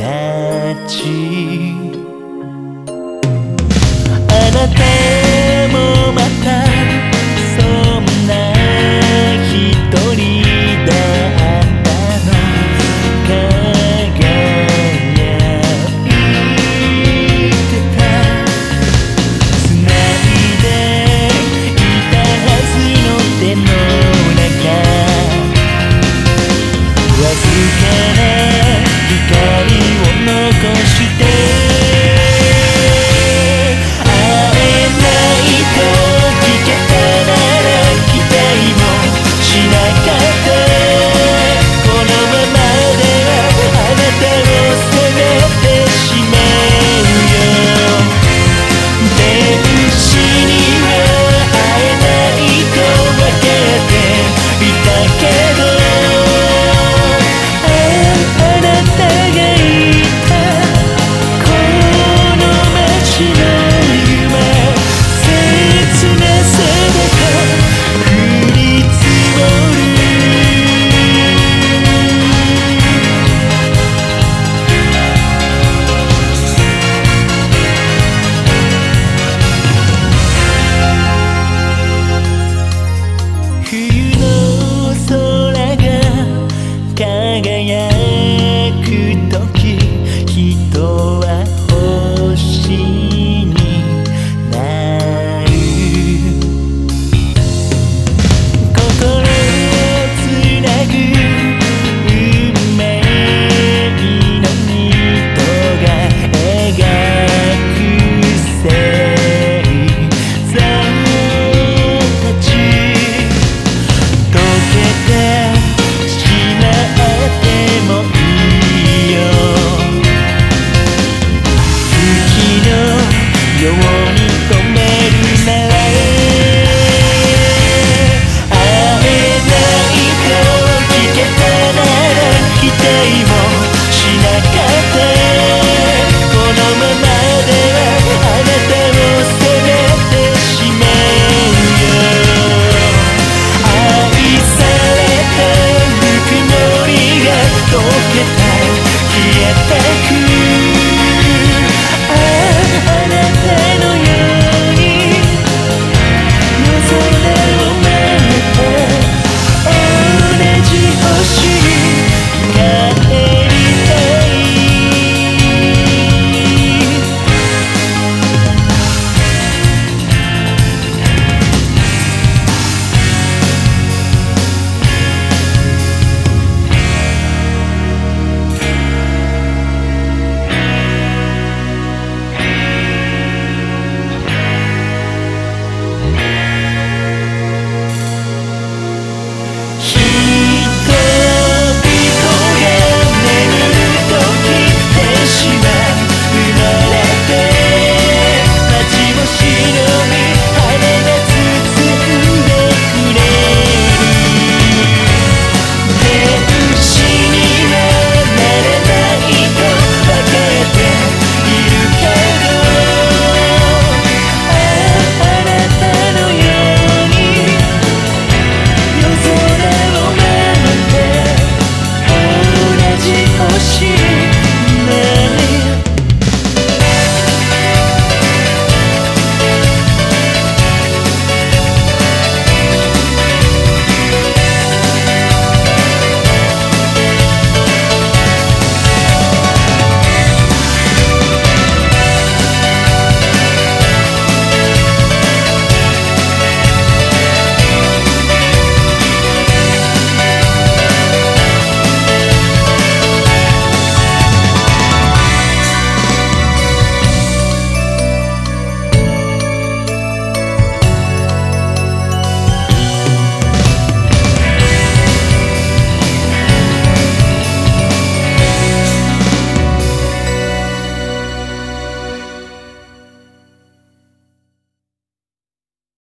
たちあなた溶けて消えてく